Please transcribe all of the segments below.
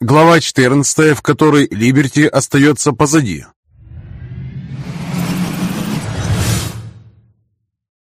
Глава 14, в которой Либерти остается позади.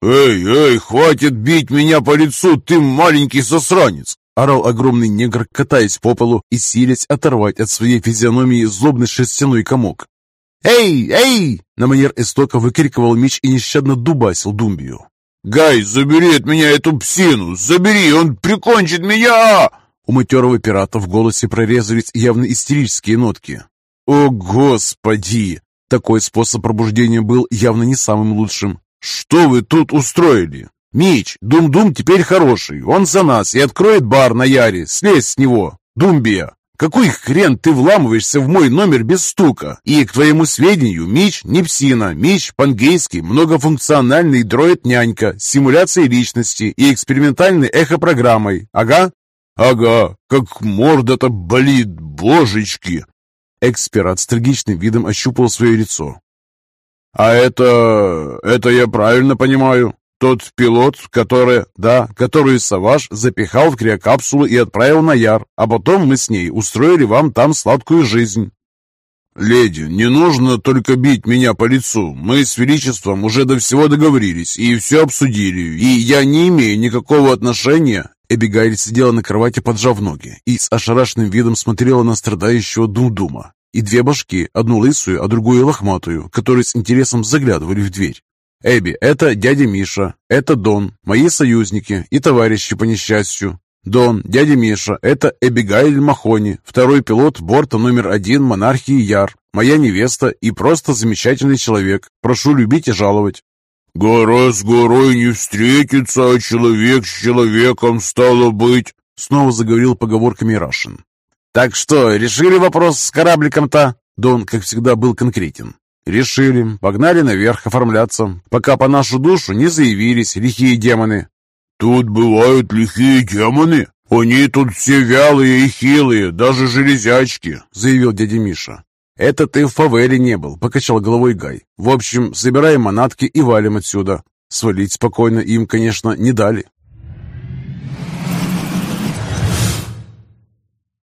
«Эй, эй, хватит бить меня по лицу, ты маленький засранец!» Орал огромный негр, катаясь по полу и силясь оторвать от своей физиономии злобный шерстяной комок. «Эй, эй!» На манер эстока выкрикивал меч и нещадно дубасил Думбию. «Гай, забери от меня эту псину! Забери, он прикончит меня!» У матерого пирата в голосе прорезались явно истерические нотки. «О, Господи!» Такой способ пробуждения был явно не самым лучшим. «Что вы тут устроили?» «Мич, Дум-Дум теперь хороший, он за нас и откроет бар на Яре, слезь с него, Думбия!» Какой хрен ты вламываешься в мой номер без стука? И, к твоему сведению, Мич не псина. Мич по-английски многофункциональный дроид-нянька симуляцией личности и экспериментальной эхопрограммой. Ага? Ага, как морда-то болит, божечки. Эксперт с трагичным видом ощупал свое лицо. А это... это я правильно понимаю? Тот пилот, который, да, который Саваш запихал в криокапсулу и отправил на Яр, а потом мы с ней устроили вам там сладкую жизнь. «Леди, не нужно только бить меня по лицу. Мы с Величеством уже до всего договорились и все обсудили, и я не имею никакого отношения...» Эбигайль сидела на кровати, поджав ноги, и с ошарашенным видом смотрела на страдающего Думдума. И две башки, одну лысую, а другую лохматую, которые с интересом заглядывали в дверь. Эбби, это дядя Миша, это Дон, мои союзники и товарищи по несчастью. Дон, дядя Миша, это Эбигайль Махони, второй пилот борта номер один монархии Яр, моя невеста и просто замечательный человек. Прошу любить и жаловать. «Гора с горой не встретится, а человек с человеком стало быть», снова заговорил поговорками Рашин. «Так что, решили вопрос с корабликом-то?» Дон, как всегда, был конкретен. Решили, погнали наверх оформляться, пока по нашу душу не заявились лихие демоны. Тут бывают лихие демоны? Они тут все вялые и хилые, даже железячки, заявил дядя Миша. «Это ты в фавере не был», — покачал головой Гай. «В общем, собираем манатки и валим отсюда». Свалить спокойно им, конечно, не дали.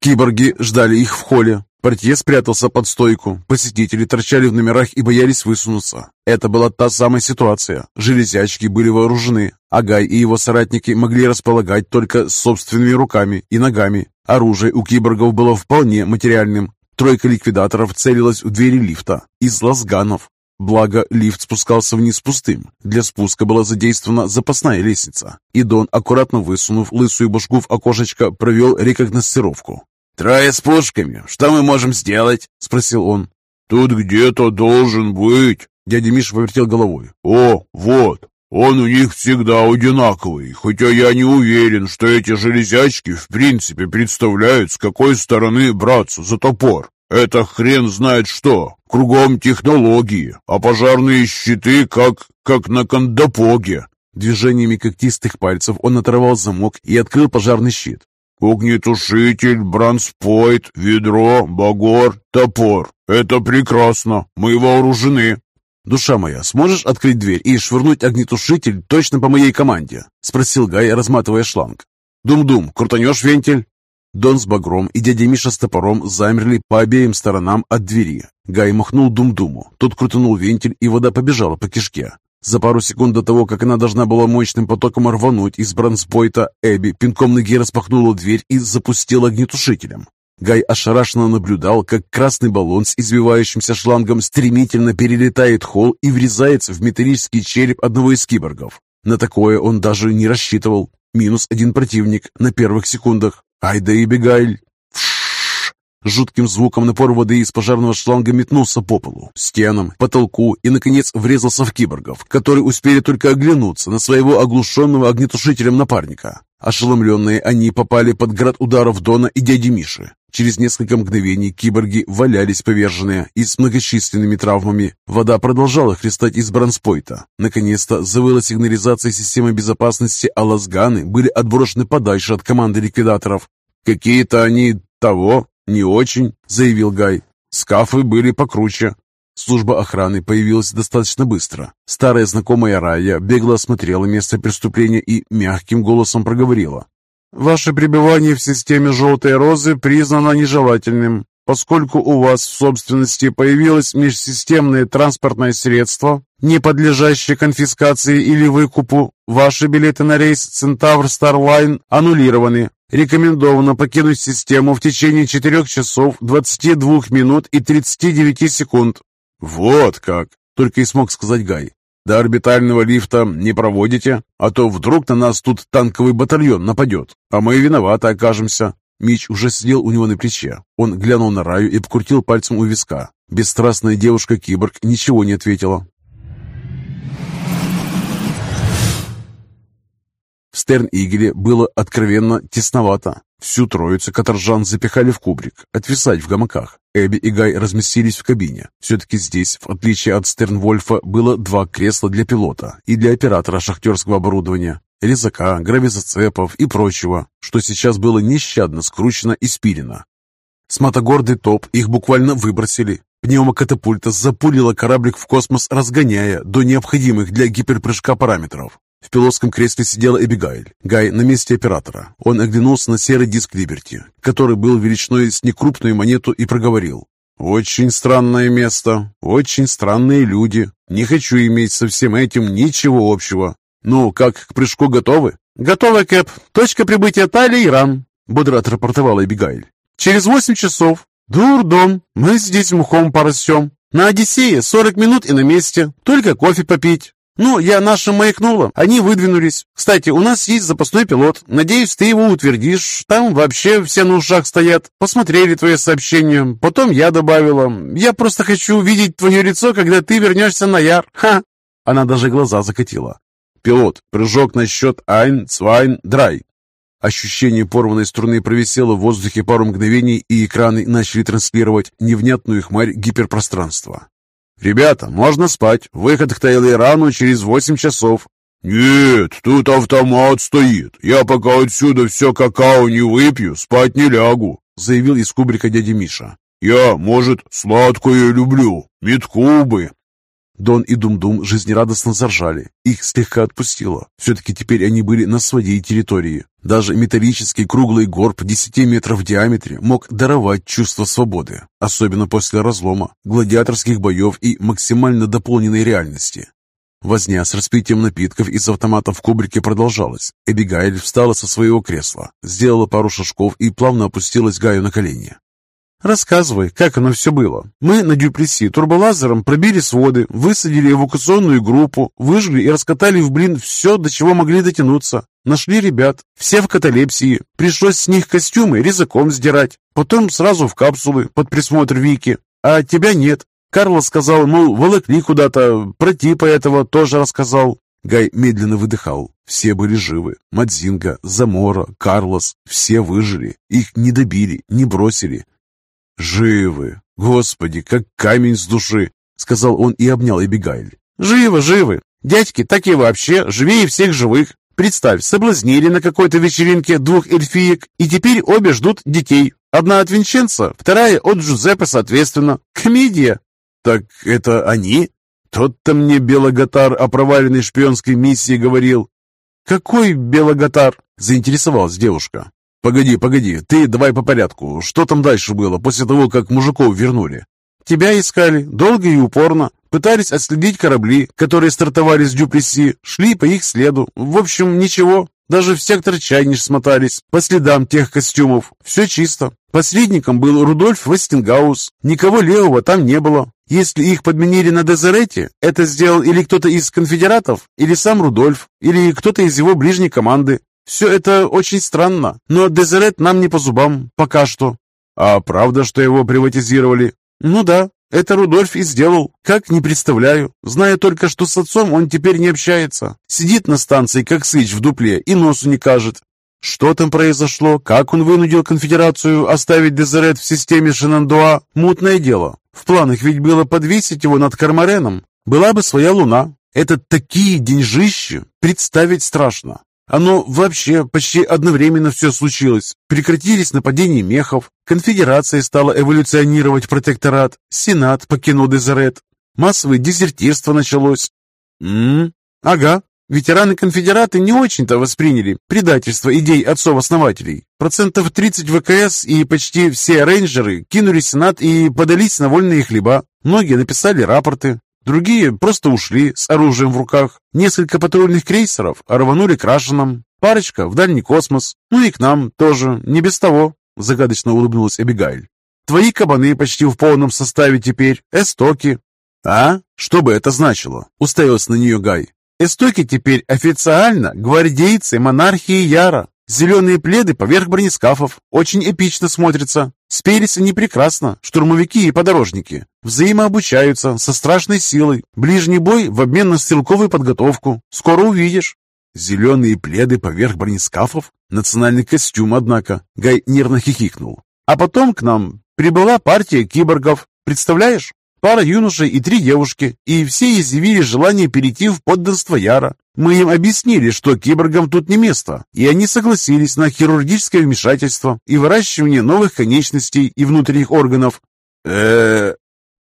Киборги ждали их в холле. Портье спрятался под стойку, посетители торчали в номерах и боялись высунуться. Это была та самая ситуация. Железячки были вооружены, а Гай и его соратники могли располагать только собственными руками и ногами. Оружие у киборгов было вполне материальным. Тройка ликвидаторов целилась в двери лифта из лазганов. Благо, лифт спускался вниз пустым. Для спуска была задействована запасная лестница. И Дон, аккуратно высунув лысую башку в окошечко, провел рекогносцировку. «Трое с пушками. Что мы можем сделать?» — спросил он. «Тут где-то должен быть...» Дядя Миша повертел головой. «О, вот, он у них всегда одинаковый, хотя я не уверен, что эти железячки в принципе представляют, с какой стороны браться за топор. Это хрен знает что. Кругом технологии, а пожарные щиты как... как на кондопоге». Движениями когтистых пальцев он оторвал замок и открыл пожарный щит. Огнетушитель, бранспойт, ведро, багор, топор. Это прекрасно. Мы вооружены. «Душа моя, сможешь открыть дверь и швырнуть огнетушитель точно по моей команде?» — спросил Гай, разматывая шланг. «Дум-дум, крутанешь вентиль?» Дон с багром и дядя Миша с топором замерли по обеим сторонам от двери. Гай махнул Дум-думу. Тот крутанул вентиль, и вода побежала по кишке. За пару секунд до того, как она должна была мощным потоком рвануть из бронспойта, Эбби пинком ноги распахнула дверь и запустила огнетушителем. Гай ошарашенно наблюдал, как красный баллон с извивающимся шлангом стремительно перелетает холл и врезается в металлический череп одного из киборгов. На такое он даже не рассчитывал. Минус один противник на первых секундах. Ай да и Бегайль! Жутким звуком напор воды из пожарного шланга метнулся по полу, стенам, потолку и, наконец, врезался в киборгов, которые успели только оглянуться на своего оглушенного огнетушителем напарника. Ошеломленные они попали под град ударов Дона и дяди Миши. Через несколько мгновений киборги валялись поверженные и с многочисленными травмами. Вода продолжала хлестать из бронспойта. Наконец-то завыла сигнализация системы безопасности, а лазганы были отброшены подальше от команды ликвидаторов. «Какие-то они того, «Не очень», — заявил Гай. «Скафы были покруче». Служба охраны появилась достаточно быстро. Старая знакомая Рая бегло осмотрела место преступления и мягким голосом проговорила. Ваше пребывание в системе «Желтой розы» признано нежелательным, поскольку у вас в собственности появилось межсистемное транспортное средство, не подлежащее конфискации или выкупу. Ваши билеты на рейс «Центавр Старлайн» аннулированы. Рекомендовано покинуть систему в течение 4 часов 22 минут и 39 секунд. «Вот как!» — только и смог сказать Гай. До орбитального лифта не проводите, а то вдруг на нас тут танковый батальон нападет, а мы виноваты окажемся». Мич уже сидел у него на плече. Он глянул на Раю и покрутил пальцем у виска. Бесстрастная девушка-киборг ничего не ответила. В Стерн-Игеле было откровенно тесновато. Всю троицу каторжан запихали в кубрик, отвисать в гамаках. Эбби и Гай разместились в кабине. Все-таки здесь, в отличие от Стернвольфа, было два кресла для пилота и для оператора шахтерского оборудования, резака, гравизацепов и прочего, что сейчас было нещадно скручено и спилено. С мотогорды топ их буквально выбросили. Пневмокатапульта запулила кораблик в космос, разгоняя до необходимых для гиперпрыжка параметров. В пилотском кресле сидела Эбигайль. Гай на месте оператора. Он оглянулся на серый диск Либерти, который был величиной с некрупную монету и проговорил. «Очень странное место, очень странные люди. Не хочу иметь со всем этим ничего общего. Ну, как, к прыжку готовы?» «Готовы, Кэп. Точка прибытия Тали, Иран», — бодро отрапортовала Эбигайль. «Через восемь часов. Дурдом. Мы здесь мухом порастем. На Одиссее сорок минут и на месте. Только кофе попить. «Ну, я нашим маякнула. Они выдвинулись. Кстати, у нас есть запасной пилот. Надеюсь, ты его утвердишь. Там вообще все на ушах стоят. Посмотрели твое сообщение. Потом я добавила. Я просто хочу увидеть твое лицо, когда ты вернешься на Яр. Ха!» Она даже глаза закатила. «Пилот, прыжок на счет Айн, Цвайн, Драй». Ощущение порванной струны провисело в воздухе пару мгновений, и экраны начали транслировать невнятную хмарь гиперпространства. «Ребята, можно спать. Выход к Тейлорану через восемь часов». «Нет, тут автомат стоит. Я пока отсюда все какао не выпью, спать не лягу», заявил из кубрика дядя Миша. «Я, может, сладкое люблю. Медкубы». Дон и Дум-Дум жизнерадостно заржали. Их слегка отпустило. Все-таки теперь они были на своей территории. Даже металлический круглый горб 10 метров в диаметре мог даровать чувство свободы, особенно после разлома, гладиаторских боев и максимально дополненной реальности. Возня с распитием напитков из автомата в кубрике продолжалась. Эбигайль встала со своего кресла, сделала пару шажков и плавно опустилась Гаю на колени. «Рассказывай, как оно все было. Мы на Дюплеси турболазером пробили своды, высадили эвакуационную группу, выжгли и раскатали в блин все, до чего могли дотянуться. Нашли ребят, все в каталепсии. Пришлось с них костюмы резаком сдирать. Потом сразу в капсулы под присмотр Вики. А тебя нет. Карлос сказал, мол, волокли куда-то. Про типа этого тоже рассказал. Гай медленно выдыхал. Все были живы. Мадзинга, Замора, Карлос. Все выжили. Их не добили, не бросили. «Живы! Господи, как камень с души!» — сказал он и обнял Эбигайль. «Живы, живы! Дядьки так и вообще живее всех живых! Представь, соблазнили на какой-то вечеринке двух эльфиек, и теперь обе ждут детей. Одна от Винченца, вторая от Джузеппе, соответственно. Комедия!» «Так это они?» «То-то мне Белогатар о проваленной шпионской миссии говорил». «Какой Белогатар?» — заинтересовалась девушка. «Погоди, погоди, ты давай по порядку. Что там дальше было после того, как мужиков вернули?» «Тебя искали, долго и упорно. Пытались отследить корабли, которые стартовали с Дюплеси, шли по их следу. В общем, ничего. Даже в сектор Чайниш смотались, по следам тех костюмов. Все чисто. Посредником был Рудольф Вестингаус. Никого левого там не было. Если их подменили на Дезерете, это сделал или кто-то из конфедератов, или сам Рудольф, или кто-то из его ближней команды. Все это очень странно, но Дезерет нам не по зубам, пока что. А правда, что его приватизировали? Ну да, это Рудольф и сделал. Как, не представляю. Знаю только, что с отцом он теперь не общается. Сидит на станции, как сыч в дупле, и носу не кажет. Что там произошло? Как он вынудил конфедерацию оставить Дезерет в системе Шинандуа? Мутное дело. В планах ведь было подвесить его над Кармареном. Была бы своя луна. Это такие деньжищи, представить страшно. Оно вообще почти одновременно все случилось. Прекратились нападения мехов, конфедерация стала эволюционировать протекторат, сенат покинул Дезерет, массовое дезертирство началось. М, -м ага, Ветераны-конфедераты не очень-то восприняли предательство идей отцов-основателей. Процентов 30 ВКС и почти все рейнджеры кинули Сенат и подались на вольные хлеба. Многие написали рапорты, другие просто ушли с оружием в руках. Несколько патрульных крейсеров рванули к Рашинам, парочка в дальний космос. Ну и к нам тоже, не без того, загадочно улыбнулась Эбигайль. Твои кабаны почти в полном составе теперь, эстоки. А? Что бы это значило? Уставился на нее Гай. Эстоки теперь официально гвардейцы монархии Яра. Зеленые пледы поверх бронескафов. Очень эпично смотрятся. Спелись они прекрасно, штурмовики и подорожники. Взаимообучаются со страшной силой. Ближний бой в обмен на стрелковую подготовку. Скоро увидишь. Зеленые пледы поверх бронескафов? Национальный костюм, однако. Гай нервно хихикнул. А потом к нам прибыла партия киборгов. Представляешь? Пара юношей и три девушки, и все изъявили желание перейти в подданство Яра. Мы им объяснили, что киборгам тут не место, и они согласились на хирургическое вмешательство и выращивание новых конечностей и внутренних органов. э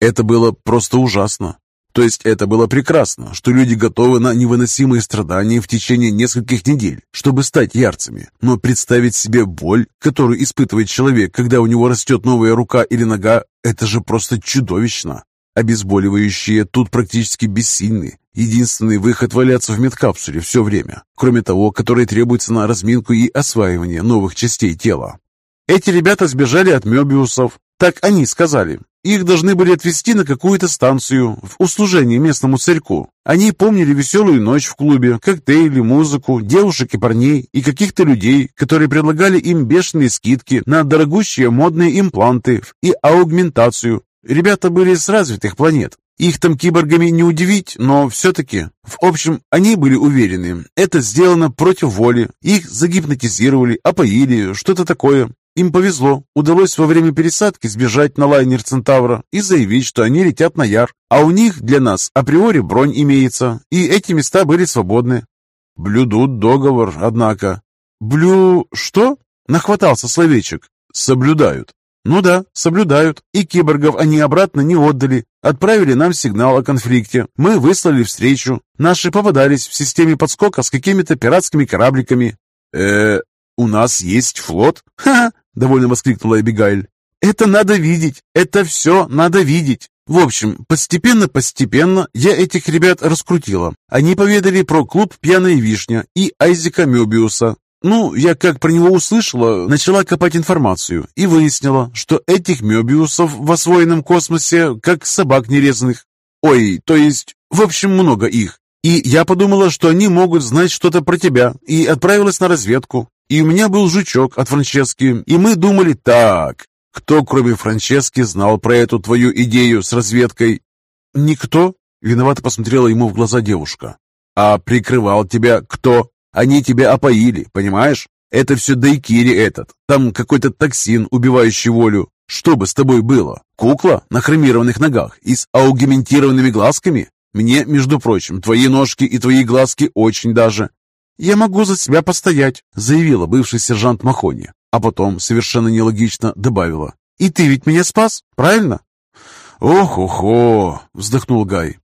Это было просто ужасно. То есть это было прекрасно, что люди готовы на невыносимые страдания в течение нескольких недель, чтобы стать ярцами. Но представить себе боль, которую испытывает человек, когда у него растет новая рука или нога, это же просто чудовищно. Обезболивающие тут практически бессильны. Единственный выход валяться в медкапсуле все время, кроме того, который требуется на разминку и осваивание новых частей тела. Эти ребята сбежали от Мебиусов, так они сказали. Их должны были отвезти на какую-то станцию в услужение местному царьку. Они помнили веселую ночь в клубе, коктейли, музыку, девушек и парней, и каких-то людей, которые предлагали им бешеные скидки на дорогущие модные импланты и аугментацию. Ребята были с развитых планет. Их там киборгами не удивить, но все-таки... В общем, они были уверены, это сделано против воли. Их загипнотизировали, опоили, что-то такое. Им повезло, удалось во время пересадки сбежать на лайнер Центавра и заявить, что они летят на Яр, а у них для нас априори бронь имеется, и эти места были свободны. Блюдут договор, однако. Блю... что? Нахватался словечек. Соблюдают. Ну да, соблюдают. И киборгов они обратно не отдали. Отправили нам сигнал о конфликте. Мы выслали встречу. Наши попадались в системе подскока с какими-то пиратскими корабликами. э у нас есть флот? Ха-ха! довольно воскликнула Эбигайль. «Это надо видеть! Это все надо видеть!» В общем, постепенно-постепенно я этих ребят раскрутила. Они поведали про клуб «Пьяная вишня» и Айзека Мёбиуса. Ну, я как про него услышала, начала копать информацию и выяснила, что этих Мёбиусов в освоенном космосе как собак нерезанных. Ой, то есть, в общем, много их. И я подумала, что они могут знать что-то про тебя, и отправилась на разведку. И у меня был жучок от Франчески, и мы думали так. Кто, кроме Франчески, знал про эту твою идею с разведкой? Никто. Виновато посмотрела ему в глаза девушка. А прикрывал тебя кто? Они тебя опоили, понимаешь? Это все Дайкири этот. Там какой-то токсин, убивающий волю. Что бы с тобой было? Кукла на хромированных ногах и с аугментированными глазками? Мне, между прочим, твои ножки и твои глазки очень даже. «Я могу за себя постоять», — заявила бывший сержант Махони, а потом совершенно нелогично добавила. «И ты ведь меня спас, правильно?» «Ох-охо!» — вздохнул Гай.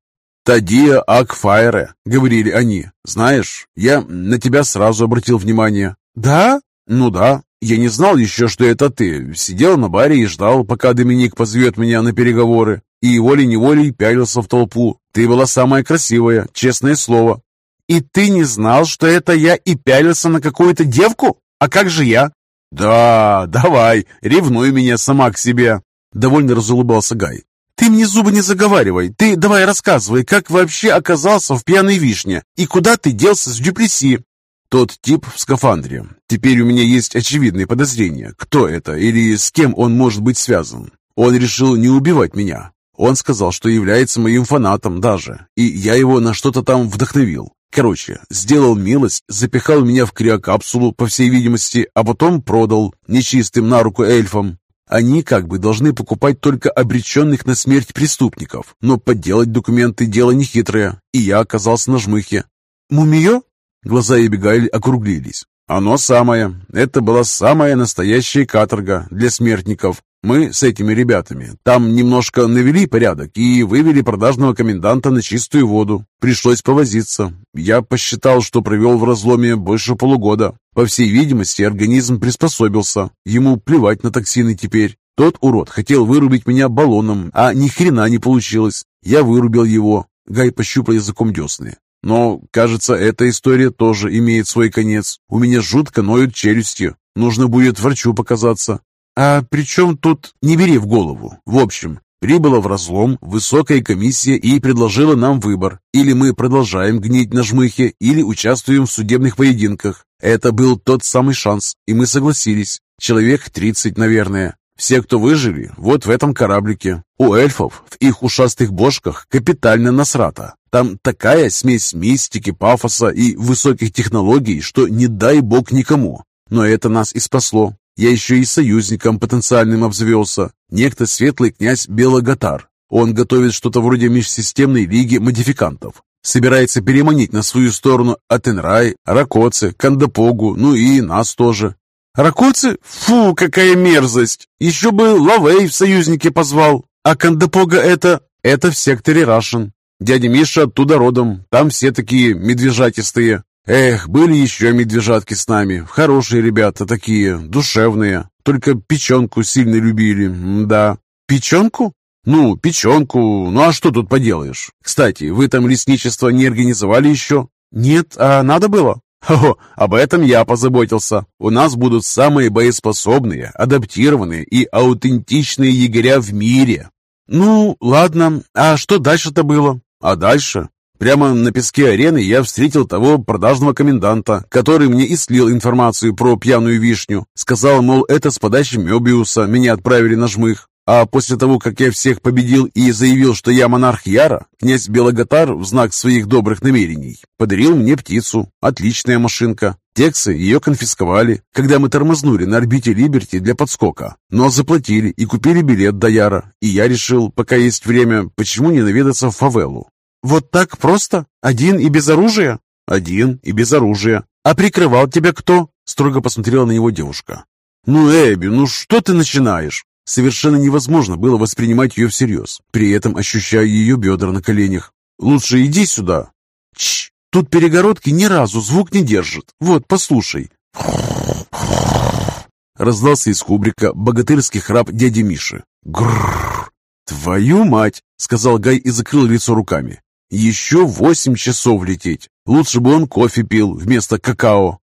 «Тадия Акфайре», — говорили они. «Знаешь, я на тебя сразу обратил внимание». «Да?» «Ну да. Я не знал еще, что это ты. Сидел на баре и ждал, пока Доминик позовет меня на переговоры. И волей-неволей пялился в толпу. Ты была самая красивая, честное слово. «И ты не знал, что это я и пялился на какую-то девку? А как же я?» «Да, давай, ревнуй меня сама к себе!» Довольно разулыбался Гай. «Ты мне зубы не заговаривай. Ты давай рассказывай, как вообще оказался в пьяной вишне и куда ты делся с Дюплеси?» «Тот тип в скафандре. Теперь у меня есть очевидные подозрения, кто это или с кем он может быть связан. Он решил не убивать меня. Он сказал, что является моим фанатом даже, и я его на что-то там вдохновил. Короче, сделал милость, запихал меня в криокапсулу, по всей видимости, а потом продал, нечистым на руку эльфам. Они как бы должны покупать только обреченных на смерть преступников, но подделать документы – дело нехитрое, и я оказался на жмыхе. «Мумиё?» Глаза Эбигайль округлились. «Оно самое. Это была самая настоящая каторга для смертников. Мы с этими ребятами там немножко навели порядок и вывели продажного коменданта на чистую воду. Пришлось повозиться. Я посчитал, что провел в разломе больше полугода. По всей видимости, организм приспособился. Ему плевать на токсины теперь. Тот урод хотел вырубить меня баллоном, а ни хрена не получилось. Я вырубил его. Гай пощупал языком десны. Но, кажется, эта история тоже имеет свой конец. У меня жутко ноют челюсти. Нужно будет врачу показаться. А при чем тут не бери в голову? В общем, прибыла в разлом высокая комиссия и предложила нам выбор. Или мы продолжаем гнить на жмыхе, или участвуем в судебных поединках. Это был тот самый шанс, и мы согласились. Человек 30, наверное. Все, кто выжили, вот в этом кораблике. У эльфов в их ушастых бошках капитально насрата. Там такая смесь мистики, пафоса и высоких технологий, что не дай бог никому. Но это нас и спасло. Я еще и союзником потенциальным обзавелся. Некто светлый князь Белогатар. Он готовит что-то вроде межсистемной лиги модификантов. Собирается переманить на свою сторону Атенрай, Ракоцы, Кандапогу, ну и нас тоже. Ракоцы? Фу, какая мерзость! Еще бы Лавей в союзники позвал. А Кандапога это... Это в секторе Рашен. Дядя Миша оттуда родом. Там все такие медвежатистые. Эх, были еще медвежатки с нами. Хорошие ребята такие, душевные. Только печенку сильно любили. Да. Печенку? Ну, печенку. Ну а что тут поделаешь? Кстати, вы там лесничество не организовали еще? Нет, а надо было? О, об этом я позаботился. У нас будут самые боеспособные, адаптированные и аутентичные егеря в мире. Ну, ладно. А что дальше-то было? А дальше? Прямо на песке арены я встретил того продажного коменданта, который мне и слил информацию про пьяную вишню. Сказал, мол, это с подачи Мебиуса меня отправили на жмых. А после того, как я всех победил и заявил, что я монарх Яра, князь Белоготар в знак своих добрых намерений подарил мне птицу. Отличная машинка. Тексы ее конфисковали, когда мы тормознули на орбите Либерти для подскока. Но заплатили и купили билет до Яра. И я решил, пока есть время, почему не наведаться в фавелу. Вот так просто? Один и без оружия? Один и без оружия. А прикрывал тебя кто? Строго посмотрела на него девушка. Ну, Эбби, ну что ты начинаешь? Совершенно невозможно было воспринимать ее всерьез, при этом ощущая ее бедра на коленях. «Лучше иди сюда!» «Чш! Тут перегородки ни разу звук не держит. Вот, послушай!» Раздался из кубрика богатырский храп дяди Миши. «Грррр! Твою мать!» — сказал Гай и закрыл лицо руками. «Еще восемь часов лететь. Лучше бы он кофе пил вместо какао.